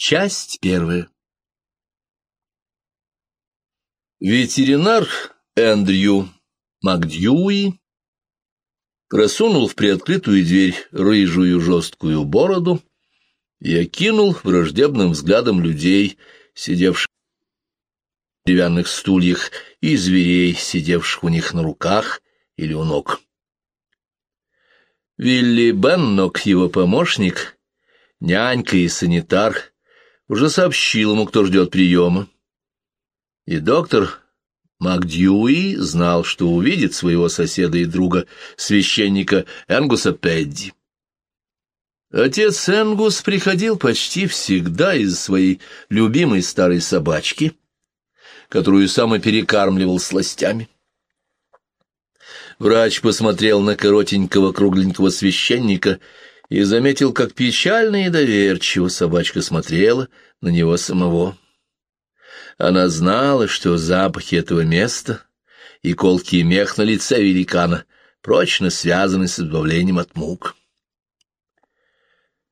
Часть первая. Ветеринар Эндрю Макдьюи просунул в приоткрытую дверь рыжую жесткую бороду и окинул враждебным взглядом людей, сидевших в деревянных стульях, и зверей, сидевших у них на руках или у ног. Вилли Беннок, его помощник, нянька и санитар — уже сообщил ему, кто ждет приема. И доктор Макдьюи знал, что увидит своего соседа и друга, священника Энгуса Педди. Отец Энгус приходил почти всегда из своей любимой старой собачки, которую сам и перекармливал сластями. Врач посмотрел на коротенького кругленького священника и заметил, как печально и доверчиво собачка смотрела на него самого. Она знала, что запахи этого места и колкий мех на лице великана прочно связаны с избавлением от мук.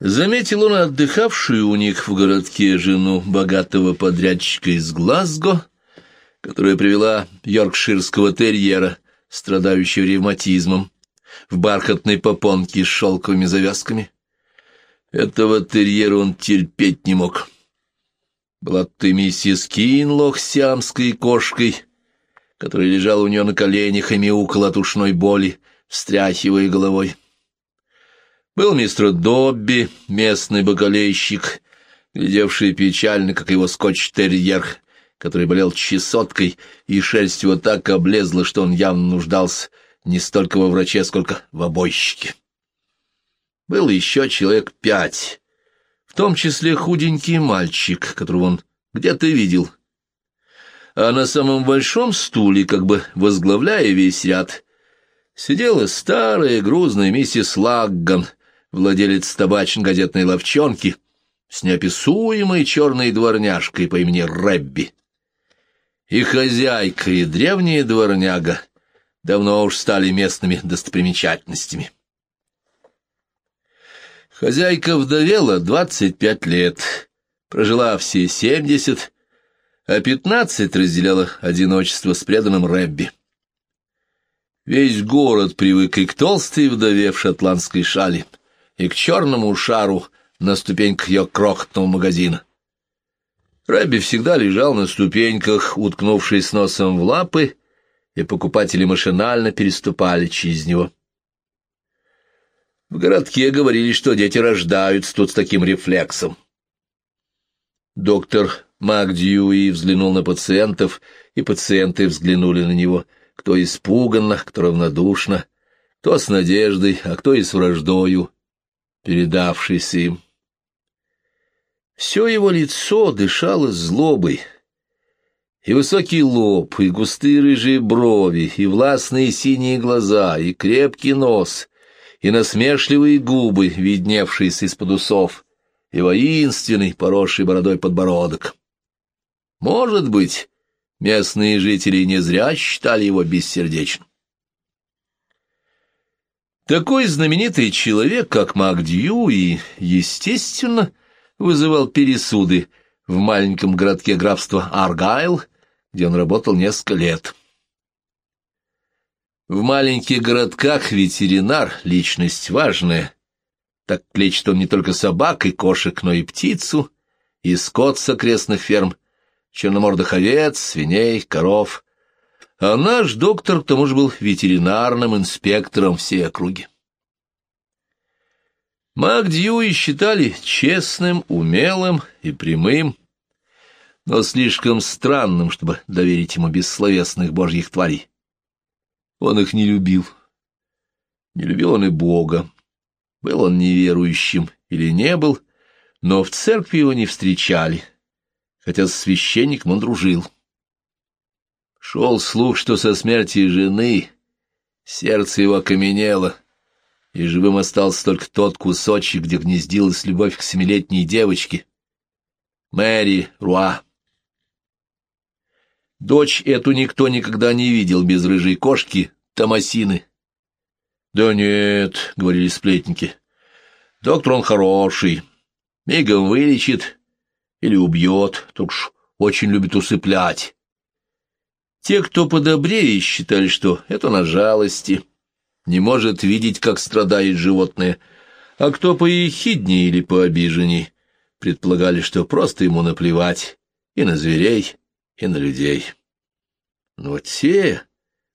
Заметил он отдыхавшую у них в городке жену богатого подрядчика из Глазго, которая привела йоркширского терьера, страдающего ревматизмом, в бархатной попонке с шелковыми завязками. Этого терьера он терпеть не мог. Была ты миссис Кинлох сиамской кошкой, которая лежала у нее на коленях и мяукала от ушной боли, встряхивая головой. Был мистер Добби, местный бакалейщик, глядевший печально, как его скотч-терьер, который болел чесоткой, и шерсть его так облезла, что он явно нуждался не столько во враче, сколько в обойщике. Было еще человек пять, в том числе худенький мальчик, которого он где-то видел. А на самом большом стуле, как бы возглавляя весь ряд, сидела старая грузная миссис Лагган, владелец табачной газетной ловчонки, с неописуемой черной дворняжкой по имени Рэбби. И хозяйка, и древняя дворняга давно уж стали местными достопримечательностями. Хозяйка вдовела двадцать пять лет, прожила все семьдесят, а пятнадцать разделяла одиночество с преданным Рэбби. Весь город привык и к толстой вдове в шотландской шали, и к черному шару на ступеньках ее крохотного магазина. Рэбби всегда лежал на ступеньках, уткнувшись носом в лапы, и покупатели машинально переступали через него. В городке говорили, что дети рождаются тут с таким рефлексом. Доктор Макдьюи взглянул на пациентов, и пациенты взглянули на него, кто испуганно, кто равнодушно, кто с надеждой, а кто и с враждою, передавшийся им. Все его лицо дышало злобой, и высокий лоб, и густые рыжие брови, и властные синие глаза, и крепкий нос, и насмешливые губы, видневшиеся из-под усов, и воинственный, поросший бородой подбородок. Может быть, местные жители не зря считали его бессердечным. Такой знаменитый человек, как Мак Дьюи, естественно, вызывал пересуды в маленьком городке графства Аргайл, где он работал несколько лет. В маленьких городках ветеринар — личность важная. Так лечит он не только собак и кошек, но и птицу, и скот с окрестных ферм, черномордых овец, свиней, коров. А наш доктор к тому же был ветеринарным инспектором всей округи. Мак Дьюи считали честным, умелым и прямым, но слишком странным, чтобы доверить ему бессловесных божьих тварей. Он их не любил. Не любил он и Бога. Был он неверующим или не был, но в церкви его не встречали, хотя с священником он дружил. Шел слух, что со смерти жены сердце его окаменело, и живым остался только тот кусочек, где гнездилась любовь к семилетней девочке, Мэри Руа. Дочь эту никто никогда не видел без рыжей кошки Томасины. «Да нет», — говорили сплетники, — «доктор он хороший, мигом вылечит, или убьет, только уж очень любит усыплять. Те, кто подобрее, считали, что это на жалости, не может видеть, как страдает животное, а кто поехиднее или пообиженней, предполагали, что просто ему наплевать и на зверей, и на людей. Но те,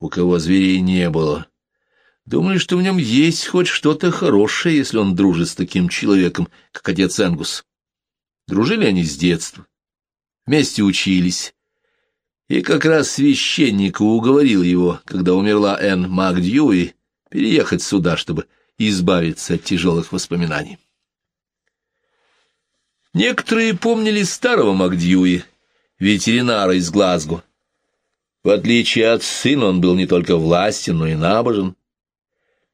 у кого зверей не было, думали, что в нем есть хоть что-то хорошее, если он дружит с таким человеком, как отец Энгус. Дружили они с детства, вместе учились. И как раз священник уговорил его, когда умерла Энн Макдьюи, переехать сюда, чтобы избавиться от тяжелых воспоминаний. Некоторые помнили старого Макдьюи, ветеринара из Глазго. В отличие от сына, он был не только властен, но и набожен.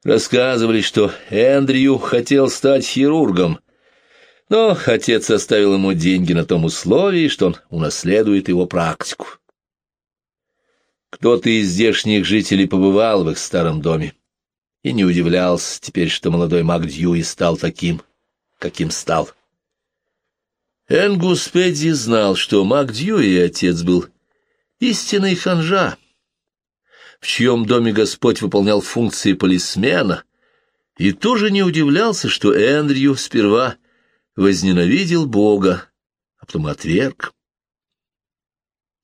Рассказывали, что Эндрю хотел стать хирургом, но отец оставил ему деньги на том условии, что он унаследует его практику. Кто-то из здешних жителей побывал в их старом доме и не удивлялся теперь, что молодой Дьюи стал таким, каким стал. Энгус Педди знал, что Мак Дьюи отец был истинный ханжа, в чьем доме Господь выполнял функции полисмена, и тоже не удивлялся, что Эндрю сперва возненавидел Бога, а потом отверг.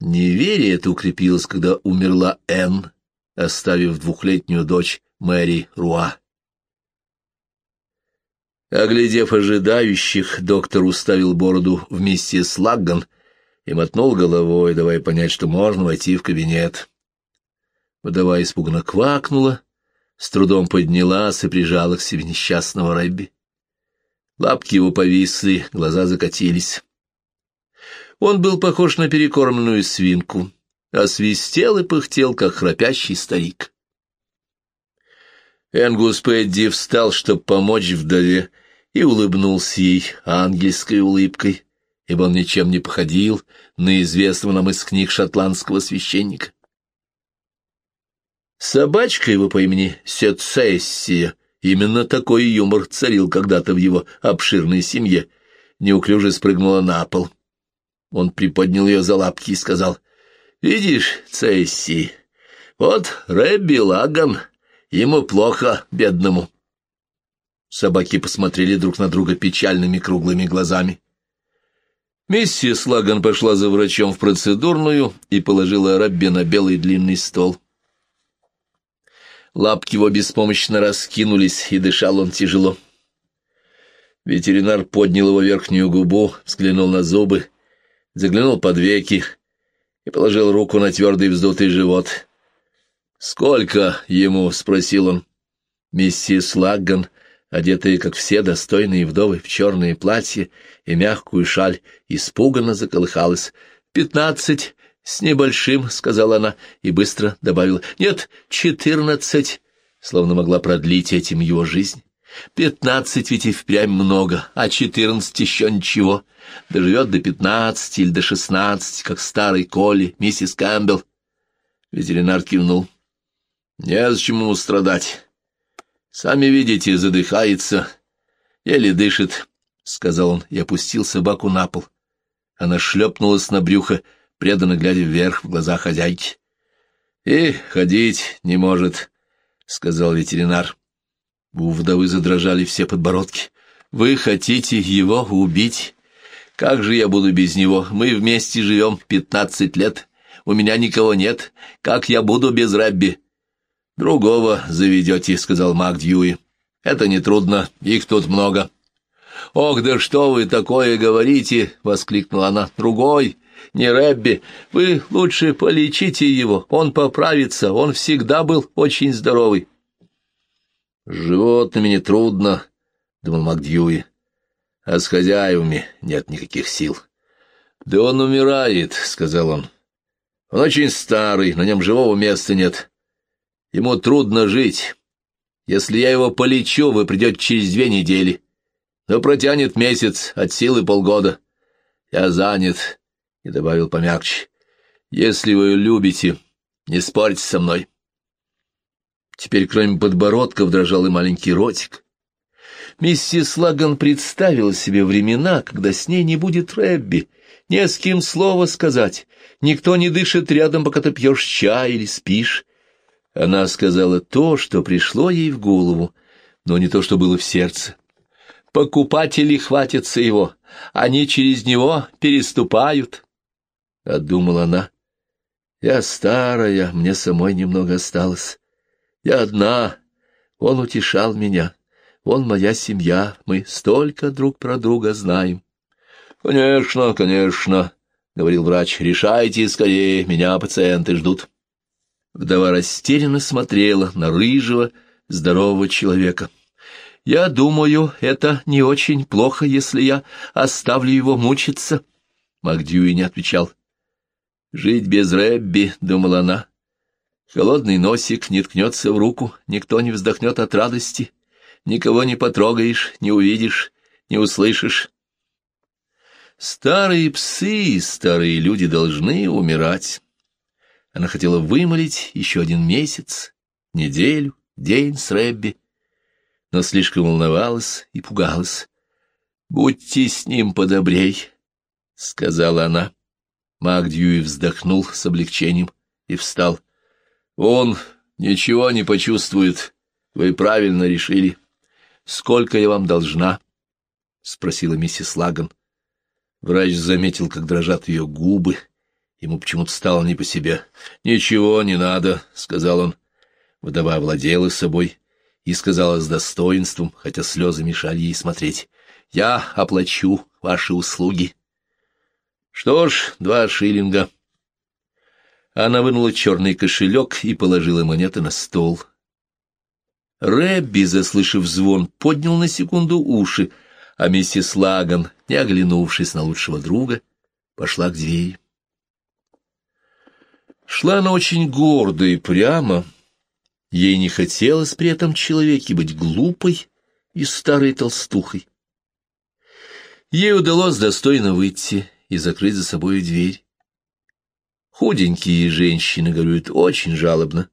Неверие это укрепилось, когда умерла Энн, оставив двухлетнюю дочь Мэри Руа. Оглядев ожидающих, доктор уставил бороду вместе с Лагган и мотнул головой, давая понять, что можно войти в кабинет. Вдова испуганно квакнула, с трудом поднялась и прижала к себе несчастного Рэбби. Лапки его повисли, глаза закатились. Он был похож на перекормленную свинку, а свистел и пыхтел, как храпящий старик. Энгус Пэдди встал, чтобы помочь вдове, и улыбнулся ей ангельской улыбкой, ибо он ничем не походил на известного нам из книг шотландского священника. Собачка его по имени Сецессия — Именно такой юмор царил когда-то в его обширной семье. Неуклюже спрыгнула на пол. Он приподнял ее за лапки и сказал, «Видишь, Цесси, вот Рэбби Лаган, ему плохо, бедному». Собаки посмотрели друг на друга печальными круглыми глазами. Миссис Лаган пошла за врачом в процедурную и положила Рэбби на белый длинный стол. Лапки его беспомощно раскинулись, и дышал он тяжело. Ветеринар поднял его верхнюю губу, взглянул на зубы, заглянул под веки и положил руку на твердый вздутый живот. «Сколько ему?» — спросил он. Миссис Лагган, одетая, как все достойные вдовы, в черное платье и мягкую шаль, испуганно заколыхалась. «Пятнадцать «С небольшим», — сказала она и быстро добавила. «Нет, четырнадцать», словно могла продлить этим его жизнь. «Пятнадцать ведь и впрямь много, а четырнадцать еще ничего. Доживет до пятнадцати или до шестнадцати, как старый Колли, миссис Кэмпбелл». Ветеринар кивнул. «Незачем ему страдать. Сами видите, задыхается, еле дышит», — сказал он и опустил собаку на пол. Она шлепнулась на брюхо, преданно глядя вверх в глаза хозяйки. — И ходить не может, — сказал ветеринар. У вдовы задрожали все подбородки. — Вы хотите его убить? Как же я буду без него? Мы вместе живем пятнадцать лет. У меня никого нет. Как я буду без Рэбби? — Другого заведете, — сказал Мак Дьюи. — Это нетрудно, их тут много. — Ох, да что вы такое говорите! — воскликнула она. — Другой! не Рэбби. Вы лучше полечите его, он поправится, он всегда был очень здоровый. — животными не трудно, — думал Макдьюи, — а с хозяевами нет никаких сил. — Да он умирает, — сказал он. — Он очень старый, на нем живого места нет. Ему трудно жить. Если я его полечу, вы придете через две недели. Но протянет месяц, от силы полгода. Я занят и добавил помягче. «Если вы любите, не спорьте со мной». Теперь, кроме подбородка, дрожал и маленький ротик. Миссис Лаган представила себе времена, когда с ней не будет Рэбби, не с кем слова сказать, никто не дышит рядом, пока ты пьешь чай или спишь. Она сказала то, что пришло ей в голову, но не то, что было в сердце. Покупатели хватятся его, они через него переступают. Отдумала она. Я старая, мне самой немного осталось. Я одна, он утешал меня. Он моя семья, мы столько друг про друга знаем. — Конечно, конечно, — говорил врач, — решайте скорее, меня пациенты ждут. Вдова растерянно смотрела на рыжего, здорового человека. — Я думаю, это не очень плохо, если я оставлю его мучиться. Макдьюи не отвечал. — Жить без Рэбби, — думала она. Холодный носик не ткнется в руку, никто не вздохнет от радости. Никого не потрогаешь, не увидишь, не услышишь. Старые псы и старые люди должны умирать. Она хотела вымолить еще один месяц, неделю, день с Рэбби, но слишком волновалась и пугалась. «Будьте с ним подобрей», — сказала она. Мак Дьюи вздохнул с облегчением и встал. «Он ничего не почувствует. Вы правильно решили». «Сколько я вам должна?» — спросила миссис Лаган. Врач заметил, как дрожат ее губы. Ему почему-то стало не по себе. «Ничего не надо», — сказал он. Вдова овладела собой и сказала с достоинством, хотя слезы мешали ей смотреть. «Я оплачу ваши услуги». «Что ж, два шиллинга». Она вынула черный кошелек и положила монеты на стол. Рэбби, заслышав звон, поднял на секунду уши, а миссис Лаган, не оглянувшись на лучшего друга, пошла к двери. Шла она очень гордо и прямо. Ей не хотелось при этом человеке быть глупой и старой толстухой. Ей удалось достойно выйти и закрыть за собой дверь. Худенькие женщины говорят очень жалобно.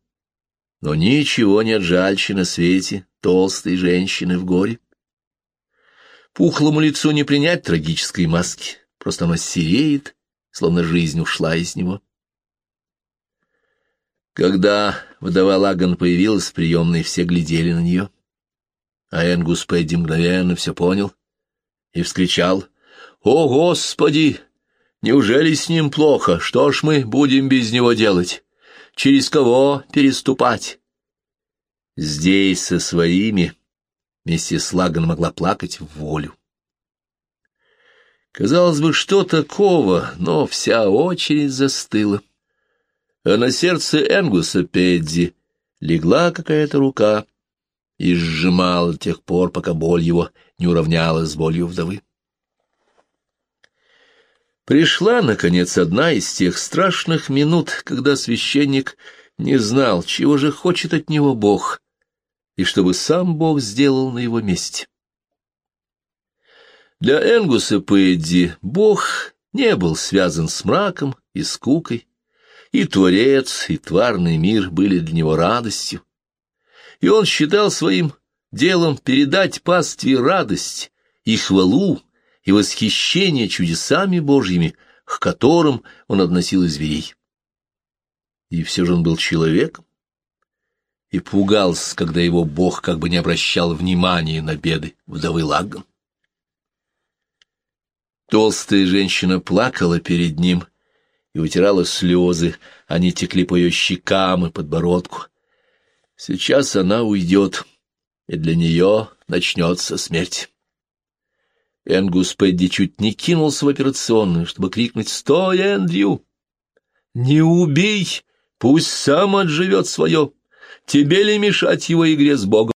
Но ничего нет жальче на свете толстой женщины в горе. Пухлому лицу не принять трагической маски, просто оно сереет, словно жизнь ушла из него. Когда вдова Лаган появилась в приемной, все глядели на нее. А Энгус Пэдди мгновенно все понял и вскричал «О, Господи! Неужели с ним плохо? Что ж мы будем без него делать?» через кого переступать. Здесь со своими миссис Лаган могла плакать в волю. Казалось бы, что такого, но вся очередь застыла. А на сердце Энгуса Педди легла какая-то рука и сжимала до тех пор, пока боль его не уравнялась с болью вдовы. Пришла, наконец, одна из тех страшных минут, когда священник не знал, чего же хочет от него Бог, и чтобы сам Бог сделал на его месте. Для Энгуса Пэдди Бог не был связан с мраком и скукой, и Творец, и тварный мир были для него радостью, и он считал своим делом передать пастве радость и хвалу, и восхищение чудесами Божьими, к которым он относил и зверей. И все же он был человеком и пугался, когда его Бог как бы не обращал внимания на беды вдовы Лагган. Толстая женщина плакала перед ним и утирала слезы, они текли по ее щекам и подбородку. Сейчас она уйдет, и для нее начнется смерть. Энгус Пэдди чуть не кинулся в операционную, чтобы крикнуть «Стой, Эндрю!» «Не убей! Пусть сам отживет свое! Тебе ли мешать его игре с Богом?»